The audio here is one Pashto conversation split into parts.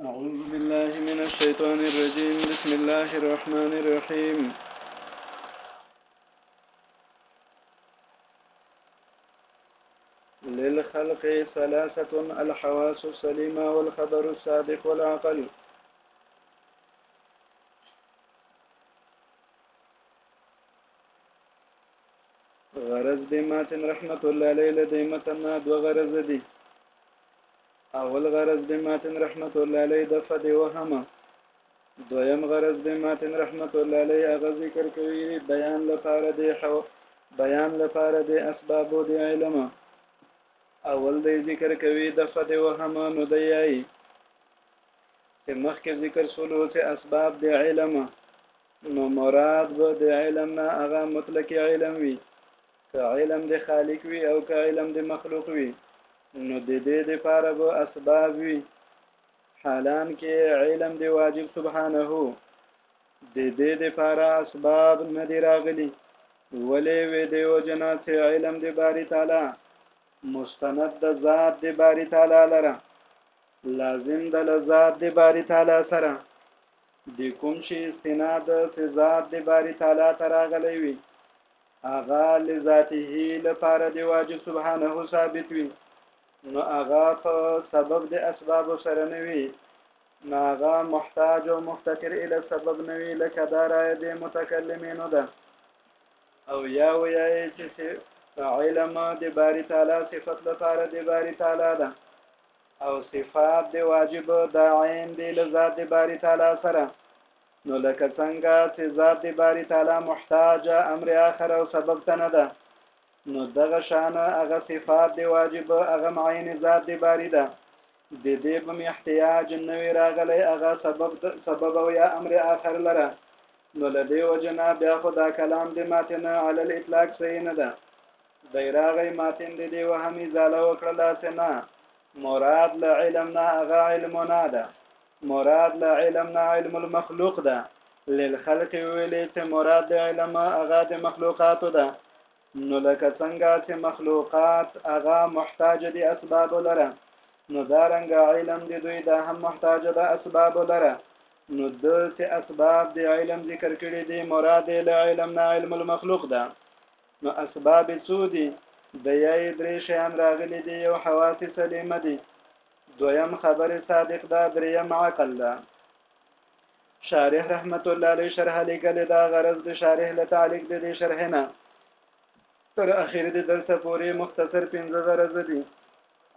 أعوذ بالله من الشيطان الرجيم بسم الله الرحمن الرحيم للخلق ثلاثة الحواس السليمة والخبر الصادق والعقل غرض د ماتن رحمت الله علیه له دې متن نه دوه غرض دي اول غرض د ماتن رحمت الله علیه د فد وهمه دویم غرض د ماتن رحمت الله علیه هغه ذکر کوي بیان لپاره د حو بیان لپاره د اسباب د علم اول د ذکر کوي د فد وهمه نو دی یایي چې مخکې ذکر شولو چې اسباب د علم نو مراد به د علم نه هغه مطلق علم وي که علم د خالق وي او که علم د مخلوق وي نو د دې د پاره به اسباب وي حالان کې علم د واجب سبحانه د دې د پاره اسباب نه دی راغلي ولې وې د وجنا چې علم د باری تعالی مستند د ذات د باری تعالی لره لازم د لذات د باری تعالی سره د کوم شي استناد چې ذات د باری تعالی ته راغلی وي هغه لذاته لپاره د واجب سبحانه ثابت وي نو هغه په سبب د اسباب سره نه وي نو هغه محتاج او مفتقر اله سبب نه وي لکه دا رایه د متکلمینو ده او یا وایي چې علم د باری تعالی صفت لپاره د باری تعالی ده او صفات دی واجب د عین دی له ذات دی باری تعالی سره نو لکه څنګه چې ذات دی باری تعالی محتاج امر آخر او سبب ته نه ده نو دغه شان هغه صفات دی واجب هغه عین ذات دی باری ده د دې په احتیاج نه وی راغلی هغه سبب سبب او یا امر آخر لره نو لدی وجنا بیا خدا کلام دی ماتنه علی الاطلاق صحیح نه ده دی راغی ماتین دی دی وهمی زاله وکړه لاسې نه مراد له علم نه هغه علم نه ده مراد له علم نه علم المخلوق ده للخلق ویلې چې مراد د علم هغه د مخلوقاتو ده نو لکه څنګه چې مخلوقات هغه محتاج دي اسباب لره نو دا رنګ علم دی دوی دا هم محتاج ده اسباب لره نو د چې اسباب د علم ذکر کړي دي مراد له علم نه علم المخلوق ده نو اسباب یې څو دي؟ بيا يې درې شيان راغلي دي، يو حواس سليمه دي، دويم خبر صادق ده، دريم عقل ده. شارح رحمت الله علیه شرح لیکلې ده، غرض د شارح له تعلیق د دې شرح نه تر اخیر د درس پورې مختصر پنځه غرض دي.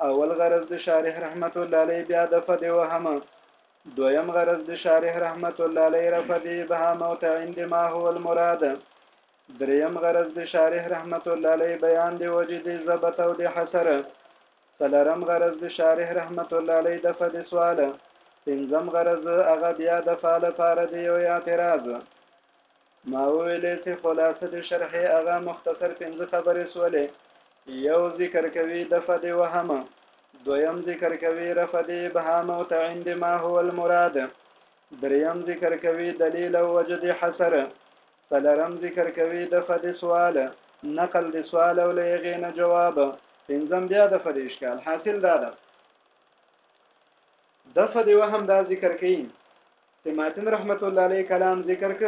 اول غرض د شارح رحمت الله علیه بیا د فد وهم دویم غرض د شارح رحمت الله علیه رفع د ابهام او تعین د ما هو المراد دریم غرض د شارح رحمت الله علیه بیان د وجې د ضبط او د حسر څلرم غرض د شارح رحمت الله علیه دفع د سوال پنځم غرض هغه بیا دفع لپاره د یو اعتراض ما وویلې چې خلاصه د شرح هغه مختصر پنځه خبرې سولې یو ذکر کوي دفع د وهم دویم ذکر کوي رفع د ابهام او تعین د ما هو المراد دریم ذکر کوي دلیل او وجه د حسر څلورم ذکر کوي دفع د سوال، نقل د سوال او له هغې نه جواب. پنځم بیا دفع د اشکال. حاصل دا ده دفع د وهم دا ذکر کوي چې ماتن رحمت الله علیه کلام ذکر ک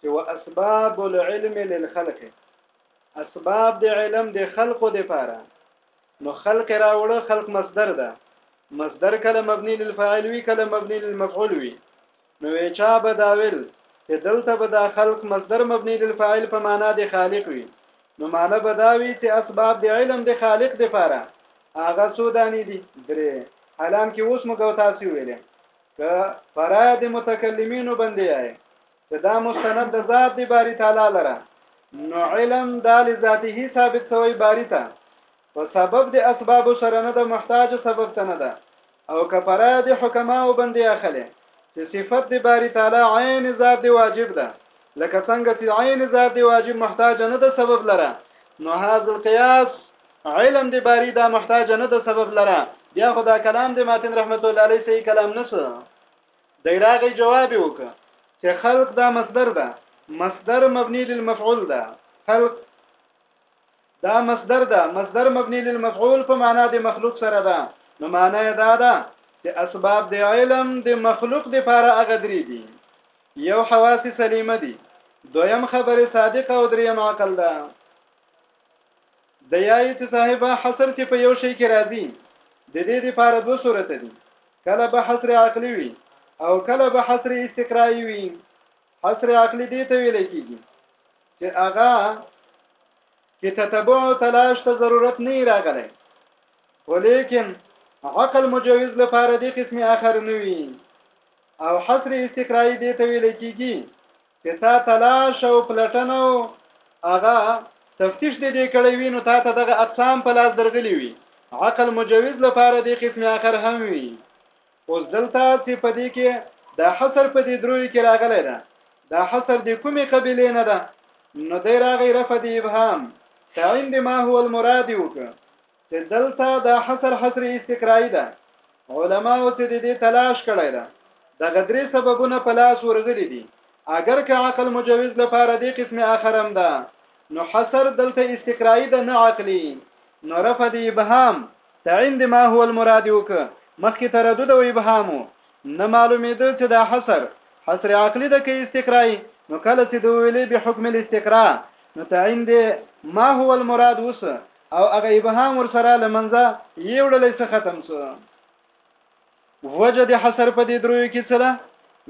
چې واسباب العلم للخلق اسباب د علم د خلقو د پاره نو خلق راوړه خلق مصدر ده مصدر کله مبني للفاعل وی کله مبني للمفعول وی نو چا به دا ویل چې دلته به دا خلق مصدر مبني للفاعل په معنا د خالق وي نو معنا به دا وي چې اسباب د علم د خالق د فاره هغه څو دانی دي درې حالان کې اوس موږ تاسو ویلې ک فراد متکلمین باندې آی چې دا مستند د ذات دی باری تعالی لره نو علم د ذاته ثابت شوی باری ته په سبب د اسباب سره نه د محتاج سبب ته نه ده او کفاره د حکما او بندي اخلي چې صفت د باری تعالی عین ذات دی واجب ده لکه څنګه چې عین ذات دی واجب محتاج نه ده سبب لره نو هاذ القياس علم دی باری دا محتاج نه ده سبب لره بیا خدا کلام دی ماتن رحمت الله علیه صحیح کلام نه سره دی راغی جواب وک چې خلق دا مصدر ده مصدر مبني للمفعول ده خلق دا مصدر ده مصدر مبني للمفعول په معنا د مخلوق سره ده نو معنا یې دا ده چې اسباب د علم د مخلوق د پاره هغه درې دي یو حواس سلیمه دي دویم خبره صادقه او دریم عقل ده د یای چې صاحب حصر چې په یو شی کې راځي د دې لپاره دوه صورت دي کله به حصر عقلی وي او کله به حصر استقرایی وي حصر عقلی دې ته ویل کېږي چې هغه کې تتبع او تلاش ته ضرورت نه راغلی ولیکن عقل مجوز لپاره د قسم آخر نوي او حصر استقرایی دی ته ویل کیږي چې تا تلاش او پلټنه او هغه تفتیش دې دې کړی وي نو تا ته دغه اقسام په لاس درغلی وي عقل مجوز لپاره د قسم آخر هم وي اوس دلته چې په دې کې دا حصر په دې دروي کې راغلی ده دا حصر د کومې قبیلې نه ده نو دی راغی رفع د ابهام تعین د ما هو المراد وکړه چې دلته دا حصر حصر استقرایی ده علما او چې د دې تلاش کړی ده د غدري سببونه په لاس ورغلي دي اگر که عقل مجوز لپاره دې قسم اخرم ده نو حصر دلته استقرایی ده نه عقلی نو رفع د ابهام تعین د ما هو المراد وکه مخکې تردد او ابهام و نه معلومیدل چې دا حصر حصر عقلی ده که استقرائی نو کله چې دو ویلې بحکم الاستقراء نو تعین د ما هو المراد وس او هغه ابهام ور سره لمنځه یې وړلې څه ختم سو وجد حصر په دې دروي کې څه ده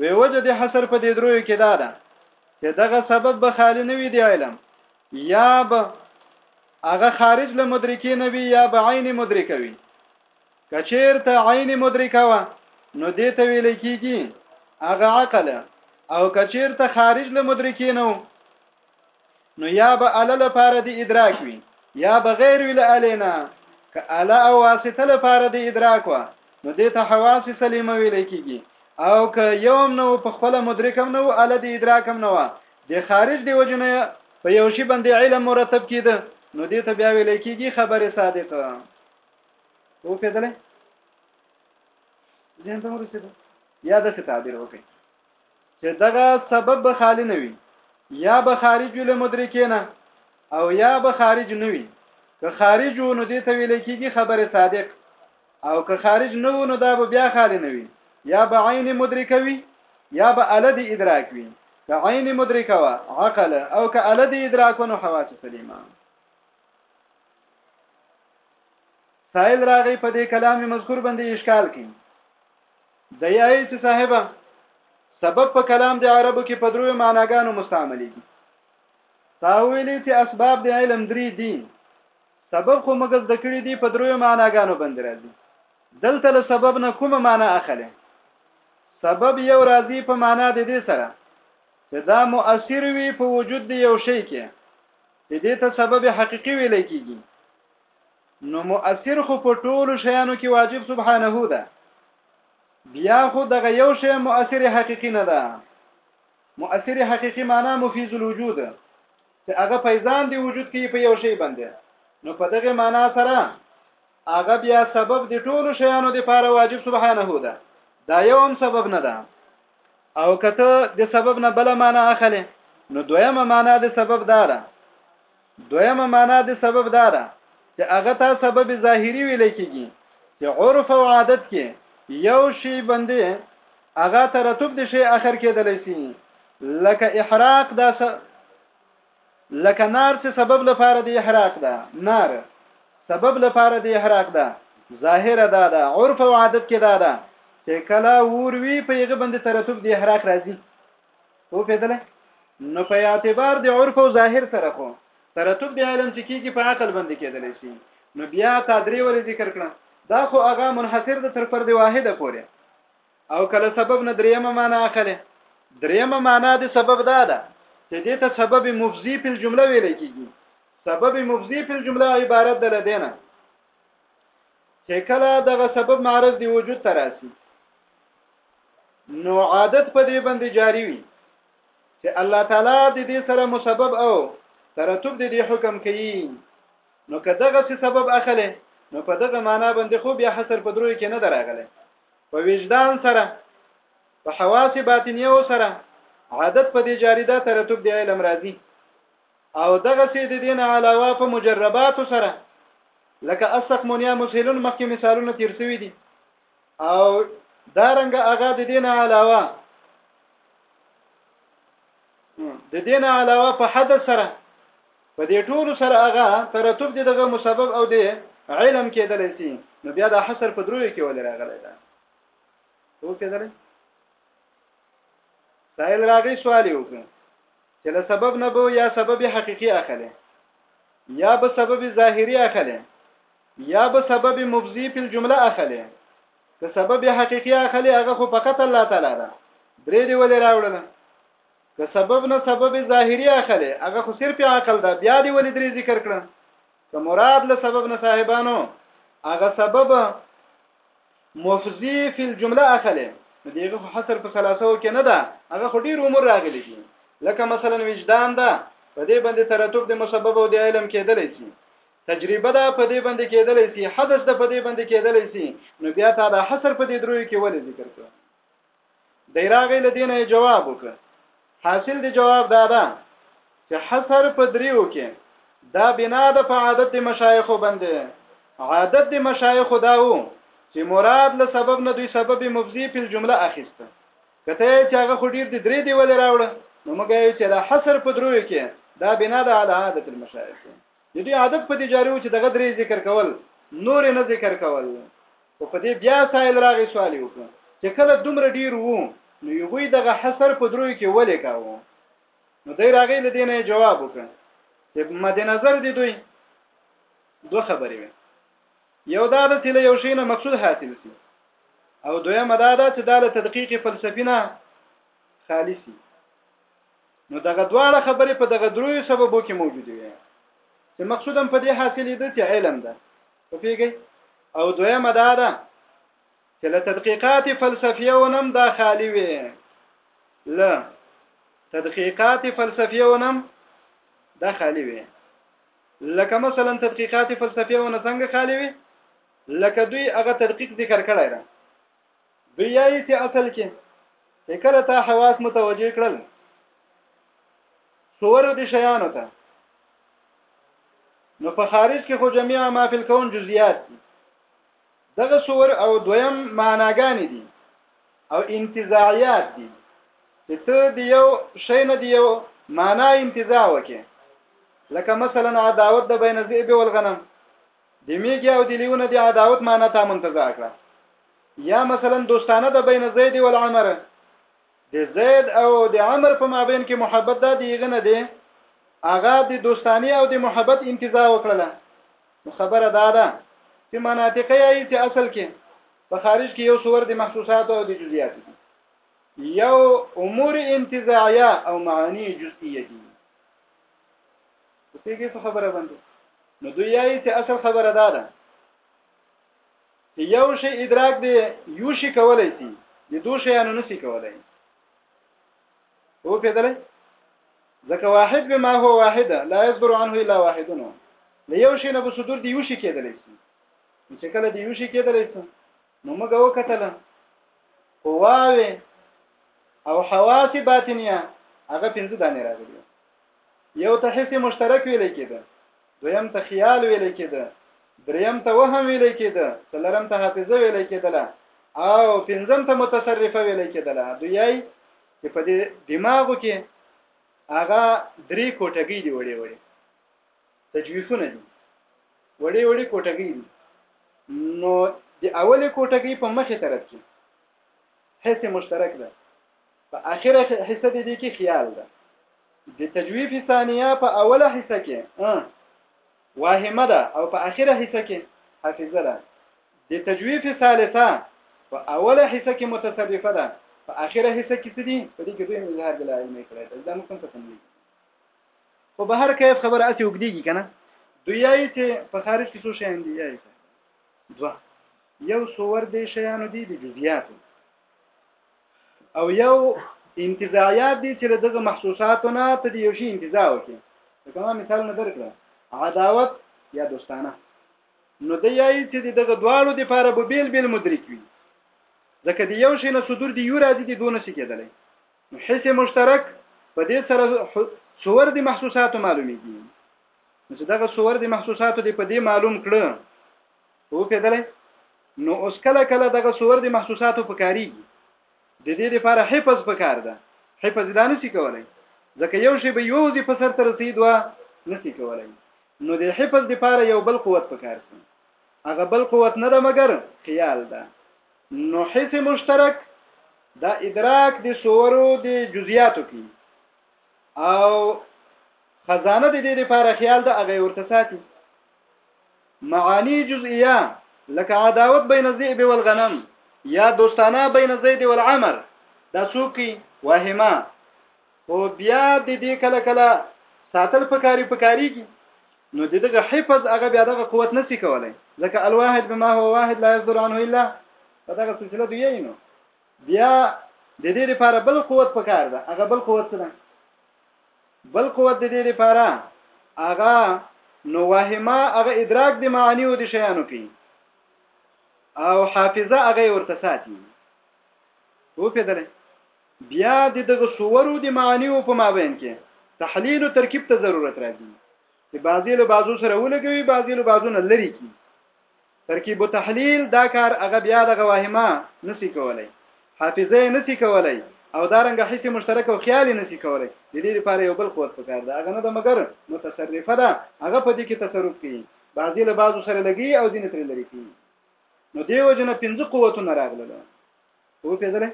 وی وجد حصر په دې دروي کې دا ده چې دغه سبب به خالی نه وي دی علم یا به هغه خارج له مدرکې نه وي یا به عین مدرکه وي کچیر ته عین مدرکه وه نو دې ته ویل کیږي هغه عقل او کچیر ته خارج له مدرکې نو نو یا به ال لپاره د ادراک وي یا بغیر ویل الینا ک ال او واسطه لپاره د ادراک وا نو دې ته حواس سلیمه ویل کیږي او ک یوم نو په خپل مدرکم نو ال د ادراکم نو د خارج دی وجنه په یو شی باندې علم مرتب کیده نو دې ته بیا ویل کیږي خبره صادقه او پیدلې ځین ته ورسېده یا د څه تعبیر وکړي چې دغه سبب به خالی نه وي یا به خارج له مدرکینه او یا به خارج نه وي که خارج نو دې ته ویل کیږي خبره صادق او که خارج نه وو نو دا به بیا خالی نه وي یا به عین مدرکه وي یا به اله د ادراک وي که عین مدرکه وه عقل او که اله د ادراک نو حواس سلیمه سائل راغی په دې کلام مذکور باندې اشکال کین د یای چې صاحب سبب په کلام د عربو کې په دروي معناګانو مستعملي دي تا ویلي چې اسباب د علم درې دي سبب خو موږ زده کړي دي په دریو معناګانو باندې راځي دلته له سبب نه کومه معنا اخلي سبب یو راځي په معنا د دې سره چې دا مؤثر وي په وجود دی یو شی کې چې دې ته سبب حقيقي ویل کېږي نو مؤثر خو په ټولو شیانو کې واجب سبحانه ده بیا خو دغه یو شی مؤثر حقيقي نه ده مؤثر حقيقي معنا مفيز الوجود چې هغه فیضان دی وجود کې په یو شی باندې نو په دغه معنا سره هغه بیا سبب دی ټولو شیانو د پاره واجب سبحانه ده دا یو هم سبب نه ده او کته د سبب نه بل معنا اخلي نو دویمه معنا د سبب دارا دویمه معنا د سبب دارا چې هغه ته سبب ظاهری ویل کیږي چې عرف او عادت کې یو شی باندې هغه ترتب د شی اخر کېدلی سي لکه احراق دا س... لکه نار چې سبب لپاره د احراق ده نار سبب لپاره د احراق ده ظاهره دا ده عرف او عادت کې دا ده چې کله ور وی په یغه باندې ترتب د احراق راځي او پیدل نو په اعتبار د عرف او ظاهر سره خو ترتب د علم چې کیږي په عقل باندې کېدل شي نو بیا تا درې ولې ذکر کړه دا خو هغه منحصر د تر پر دی واحده پورې او کله سبب نه دریمه معنا اخلي دریمه معنا د سبب دا ده چې دې ته سبب مفضی په جمله ویل کیږي سبب مفضی په جمله عبارت ده لدینه چې کله دغه سبب معرض دی وجود تراسي نو عادت په دې باندې جاری وي چې الله تعالی د دې سره مسبب او ترتب د دې حکم کوي نو که دغه سبب اخله نو په دغه معنا باندې خو بیا حصر په دروي کې نه دراغله په وجدان سره په حواس باطنیه سره عادت په دې جاری ده ترتب دی علم راځي او دغه سي د دین علاوه په مجربات سره لکه اسق مونیا مسهلون مخکې مثالونه تیر شوی دي او دا رنګ هغه د دین علاوه د دین علاوه په حد سره په دې ټولو سره هغه ترتب دي دغه مسبب او دی علم کېدل شي نو بیا د حصر په دروي کې ولې راغلی دا څو کېدل سائل راغی سوال وکړ چې له سبب نه بو یا سبب حقيقي اخلي یا به سبب ظاهري اخلي یا به سبب مفضي په جمله اخلي که سبب یې حقیقي اخلي هغه خو فقط الله تعالی ده درې دی ولې راوړل که سبب نه سبب ظاهري اخلي هغه خو صرف عقل ده بیا دی ولې درې ذکر کړه که مراد له سبب نه صاحبانو هغه سبب مفزي فی الجمله اخلي نو دیغه خو حصر په ثلاثو کې نه ده هغه خو ډیر عمر راغلی دي لکه مثلا وجدان ده په دې باندې ترتب د مسبب او د علم کېدلی شي تجربه ده په دې باندې کېدلې سي حدث ده په دې باندې کېدلې سي نو بیا تا دا حصر په دې دروي کې ولې ذکر کړ دیراغې لدینه جواب وکړ حاصل دی جواب دا ده چې حصر په دریو کې دا بنا د په عادت د مشایخو باندې عادت د مشایخو دا وو چې مراد له سبب نه دوی سبب مفزی په جمله اخیسته کته چې هغه خو ډیر د درې دی ولې راوړ نو موږ یې چې دا حصر په دریو کې دا بنا د عادت المشایخ د دوی عادت په دې جاري و چې دغه درې ذکر کول نور نه ذکر کول او په دې بیا سائل راغی سوال وکړ چې کله دومره ډیر وو نو یو وی دغه حصر په دروي کې ولې کاوه نو دی راغی لدینه جواب وکړ چې مد نظر دي دوی دوه خبرې وي یو دا د سله یو شی نه مقصود حاصل شي او دویمه دا ده چې دا له تدقیق فلسفي نه خالصي نو دغه دواړه خبرې په دغه دریو سببو کې موجودې وي چې مقصود هم په دې حاصلې ده چې علم ده په پیګي او دویمه دا ده چې له تدقیقات فلسفیه ونم دا خالی وي له تدقیقات فلسفیه ونم دا خالی وي لکه مثلا تدقیقات فلسفیه ونه څنګه خالی وي لکه دوی هغه تدقیق ذکر کړی دی دوی یایي چې اصل کې چې کله تا حواس متوجه کړل صور دي شیانو ته نو په خارج کې خو جميع ما فی الكون جزئیات دي دغه صور او دویم معناګانې دي او انتزاعیات دي چې ته د یو شی نه دی یو معنا انتزاع وکې لکه مثلا عداوت د بین الذئب والغنم د میګیا او د لیونه د عداوت معنی تا منتزع کړه یا مثلا دوستانه د بین زید او عمر د زید او د عمر په مابین کې محبت دا دیغه نه دی هغه د دوستانی او د محبت انتزاع وکړه نو خبره دا ده چې مناطق یې چې اصل کې په خارج کې یو صور د محسوسات او د جزئیات دي یو امور انتزاعیه او معانی جزئیه دي په پیګې په خبره باندې نو دوی یایي چې اصل خبره دا ده چې یو شی ادراک دی یو شی کولای شي د دوه شیانو نسی کولای هو پیدل ځکه واحد به ما هو واحده لا يصدر عنه الا واحدونه له یو شی نه به صدور دی یو شی کېدلی شي چې کله دی یو شی کېدلی شي نو موږ وکتله قواوي او حواس باطنیه هغه پنځه دانې راغلي یو ته حس مشترک ویل کېده دویم ته خیال ویل کېده دریم ته وهم ویل کېده څلورم ته حافظه ویل کېدله او پنځم ته متصرفه ویل کېدله دوی چې په دې دماغو کې هغه درې کوټګۍ دی وړې وړې تجویفونه دي وړې وړې کوټګۍ دي نو د اولې کوټګۍ په مخې طرف کې حیث مشترک ده په اخره حصه دې کې خیال ده د تجویف ثانیه په اوله حصہ کې واهمه ده او په اخره حصہ کې حافظه ده د تجویف ثالثه په اوله حصہ کې متصرفه ده په اخره حصہ کې څه دي په دې کې دوی اظهار د علم کړی ده دا موږ څنګه څنګه خو به هر کیف خبره اسی وګدیږي کنه دویای چې په خارج کې څه شي اندي یای دوه یو صور دې شیانو دي د جزئیاتو او یو انتزاعیات دي چې دغه محسوساتو نه ته د یو شي انتزاع وکړي لکه ما مثال نه درکړه عداوت یا دوستانه نو د یای چې دغه دواړو د لپاره به بیل بیل مدرک وي ځکه د یو شي نه صدور دی یو راځي د دونه شي کېدلی نو حس مشترک په دې سره صور د محسوساتو معلومیږي نو چې دغه صور د محسوساتو دی په دې معلوم کړه او پیدلې نو اوس کله کله دغه صور د محسوساتو په کاریږي د دې لپاره حفظ پکار ده حفظ دا نسی کولای ځکه یو شی به یو ځی په سر تر رسیدوا نسی کولای نو د حفظ لپاره یو بل قوت پکار دی هغه بل قوت نه ده مګر خیال ده نو حس مشترک دا ادراک د صورو د جزئیاتو کې او خزانه د دې لپاره خیال ده هغه ورته ساتي معانی جزئیه لکه عداوت بین الذئب والغنم یا دوستانه بین الزید والعمر دا څوکي واهمه او بیا د دې کله کله ساتل پکاري پکاريږي نو د دغه حفظ هغه بیا دغه قوت نسی کولای ځکه الواحد بما هو واحد لا يصدر عنه الا دغه سلسله دی نو بیا د دې لپاره بل قوت پکار ده هغه بل قوت څه ده بل قوت د دې لپاره هغه نو وهما هغه ادراک د معانی او د شیانو کوي او حافظه هغه ورته ساتي وو پیدل بیا د دغه صورو د معانی او په مابین کې تحلیل او ترکیب ته ضرورت راځي چې بعضی له بعضو سره ولګوي بعضی له بعضو نه لري کی ترکیب تحلیل دا کار هغه بیا دغه واهمه نسی کولای حافظه نسی کولای او دا رنګ حس مشترک او خیال نسی کولای د دې لپاره یو بل قوت پکار ده هغه نه ده مګر متصرفه ده هغه په دې کې تصرف کوي بعضی له بعضو سره لګي او ځینې ترې لري کوي نو دیو جن پنځه قوتونه راغله او پیدله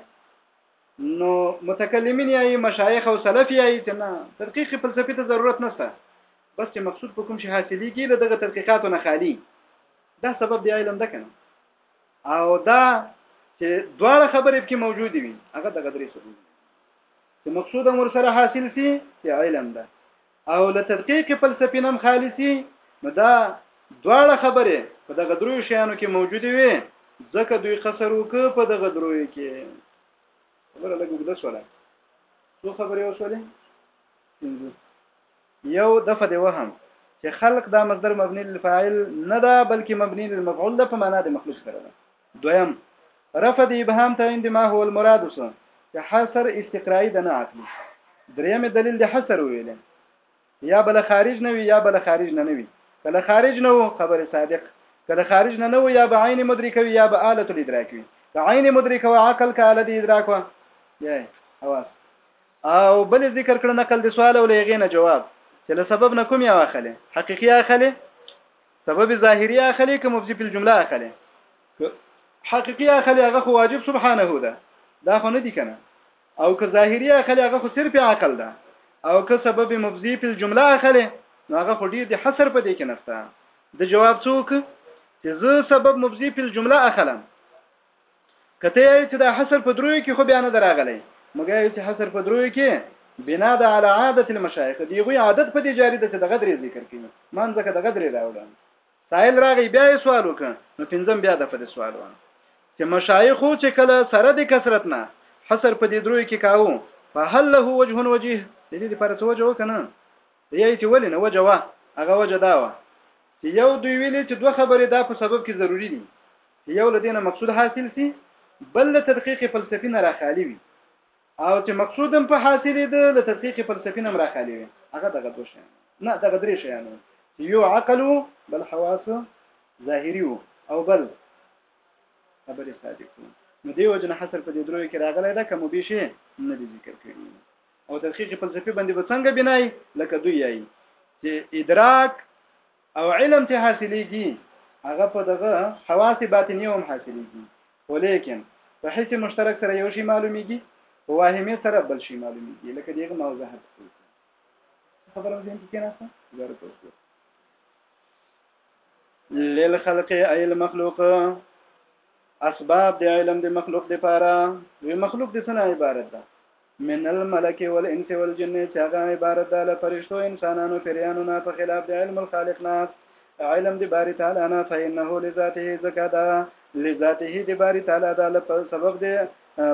نو متکلمین یې مشایخ او سلف یې چې نه تدقیق فلسفي ته ضرورت نشته بس چې مقصود په کوم شي حاصلېږي له دغه تدقیقاتو نه خالی دا سبب دی علم ده کنه او دا چې دواړه خبرې پکې موجود وي هغه دغه درې سبب چې مقصود هم ورسره حاصل سي چې علم ده او له تدقیق فلسفي نم خالصي نو دا دواړه خبرې په دغه دروي شیانو کې موجوده وي ځکه دوی قصر وک په دغه دروي کې خبره لګو د سواله څو خبرې وسولې یو دفه دی وهم چې خلق دا مصدر مبني للفاعل نه ده بلکې مبني للمفعول ده په معنا د مخلوق سره ده دویم رفع د ابهام ته عند ما هو المراد وسو چې حصر استقرایی ده نه عقلی دریم دلیل د حصر ویل یا بل خارج نه وی یا بل خارج نه نه وی کله خارج نه وو خبر صادق کله خارج نه نه وو یا به عین مدرک وی یا به آلت الادراک وی که عین مدرک او عقل که آلت ادراک وه یا حواس او بل ذکر کړ نقل د سوال او لغې نه جواب چې له سبب نه کوم یا اخلي حقيقي اخلي سبب ظاهری اخلي که مفضی په جمله اخلي که حقيقي اخلي هغه خو واجب سبحانه ده دا خو نه دي کنه او که ظاهری اخلي هغه خو صرف عقل ده او که سبب مفضی په جمله اخلي نو هغه خو ډیر د حصر په دې کې نشته د جواب څوک چې زه سبب مفضی په جمله اخلم که ته یې چې دا حصر په درویو کې خو بیا نه دراغلی مګر یې چې حصر په درویو کې بنا د علی عادت المشایخ دی غوی عادت په دې جاری د چې دغه درې ذکر کړي مان ځکه دغه درې راوړم سائل راغی بیا یې سوال وکړ نو پنځم بیا د په دې سوال و چې مشایخ چې کله سره د کثرت نه حصر په دې درویو کې کاوه فهل له وجه وجه د دې لپاره څه وجه وکنه یی چې ولې نه وجه وا هغه وجه دا و چې یو دوی ویلي چې دوه خبرې دا په سبب کې ضروری دي چې یو له دینه مقصود حاصل سي بل له تدقیق فلسفي نه راخالي وي او چې مقصود هم په حاصلې ده له تدقیق فلسفي نه راخالي وي هغه دغه دوه شیان نه دغه درې شیان چې یو عقل بل حواس ظاهري او بل خبرې صادقو نو دی وجنه حصر په دې درو کې راغلی دا کوم به شي نه دي ذکر کړی او تحقیق فلسفي باندې به څنګه بنای لکه دوی یي چې ادراک او علم چې حاصلېږي هغه په دغه حواس باطنیه هم حاصلېږي خو لیکن په حس مشترک سره یو شی معلومیږي په واهمه سره بل شی معلومیږي لکه دغه ما وضاحت کړی خبره مې ذهن کې کېناسته زیاره توسو للخلق ای المخلوق اسباب د علم د مخلوق لپاره وی مخلوق د څه عبارت ده من الملک والانس والجن چې هغه عبارت ده له فرشتو، انسانانو، پېریانو نه په خلاف د علم الخالق نه، علم د باري تعالی نه، فإنه لذاته ځکه دا لذاته د باري تعالی ده له په سبب د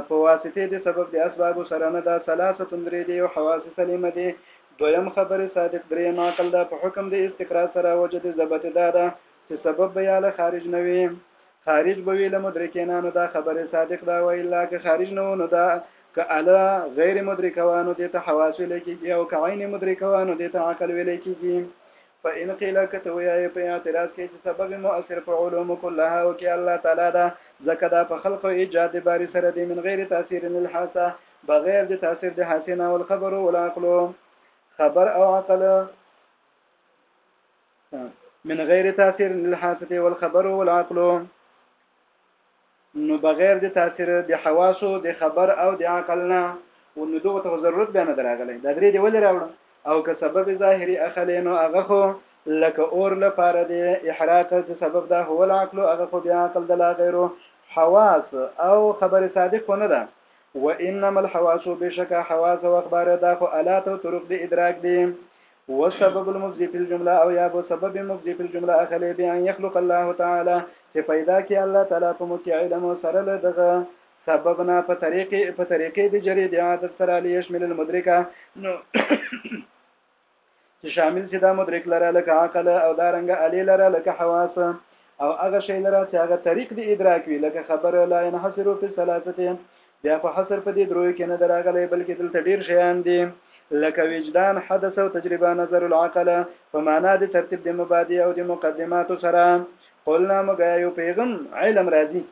په واسطې د سبب د اسبابو سره نه ده، ثلاثة درې دي، یو حواس سلیمه دي، دویم خبر صادق، درېیم عقل ده، په حکم د استقراء سره وجه د ضبط دا ده چې سبب بیا له خارج نه وي، خارج به وي له مدرکینانو دا خبره صادق ده والا که خارج نه و نو دا که اله غیر مدرکوانو دې ته حواس ویل کېږي او که عین مدرکوانو دې ته عقل ویل کېږي فإن قيل کته ویای په اعتراض کې چې سبب مؤثر په علوم كلها او کې الله تعالی دا زکه دا په خلق او ایجاد د باری سره دی من غیر تاثیر الحاسه بغیر د تاثیر د حاسه نه او الخبر او العقل خبر او عقل من غیر تاثیر الحاسه والخبر والعقل نو بغیر د تاثیر د حواسو د خبر او د عقل نه او نو دغه ته ضرورت به نه دراغلی دا درې دی ولې راوړم او که سبب ظاهری اخلې نو هغه خو لکه اور لپاره دی احراق چې سبب دا هو العقل هغه خو بیا عقل د لا غیرو حواس او خبر صادق نه ده وانما الحواس بشکا حواس او اخبار دا خو الات او طرق د ادراک دي والسبب المفضي في الجمله او يا به سبب مفضي في الجمله اخلي بان يخلق الله تعالى چې پیدا کړي الله تعالی په موږ کې علم سره له دغه سبب نه په طریقې په طریقې د جری د عادت سره ليشمل المدرکه نو چې شامل سي دا مدرک لره لکه عقل او دارنګ علي لره لکه حواس او هغه شی لره چې هغه طریق د ادراک وي لکه خبره لا ينحصر في ثلاثه بیا خو حصر په دې دریو کې نه دی راغلی، بلکې دلته ډېر شیان دي، لکه وجدان، حدث او تجربه، نظر العقل، په مانا د ترتیب د مبادئ او د مقدماتو سره. قلنا موږ آیا یو پېغم، علم، راځي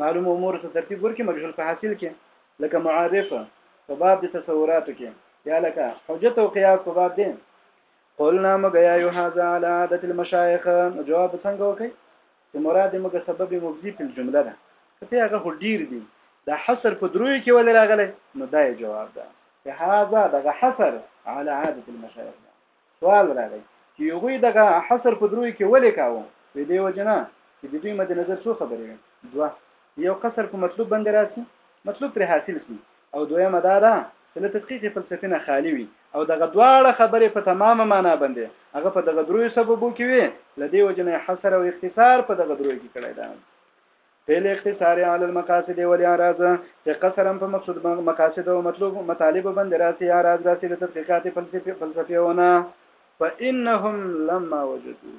معلومو امورو ته ترتیب ورکړي، مجهول په حاصل کې، لکه معارف په باب د تصوراتو کې، یا لکه حجت او قیاس په باب د. قلنا موږ آیا یو هذا علی عادت المشایخ، نو جواب به څنګه وکړئ؟ چې مراد موږ سبب مبدی په جمله ده که ته هغه هو ډیر دی دا حصر په دروي کې ولې راغلی نو دا یې جواب ده چې هاذا دغه حصر علی عادت المشایخ ده سوال راغی چې یوغوی دغه حصر په دروي کې ولې کاوه په دې وجنه چې د دوی مد نظر څو خبرې دوه یو قصر په مطلوب باندې راسي مطلوب پر حاصل شي او دویمه دا ده چې له تدقیق فلسفي نه خالي وي او دغه دواړه خبرې په تمامه مانا بندې هغه په دغه دریو سببو کې وي له دې وجې نه یې حصر او اختصار په دغه دریو کې کړی ده فی الاختصار علی المقاصد والاعراض چې قصر هم په مقصود مقاصد او مطلوب مطالب باندې راسي اعراض راسي له تدقیقات فلسفي فلسفيونه فانهم لما وجدوا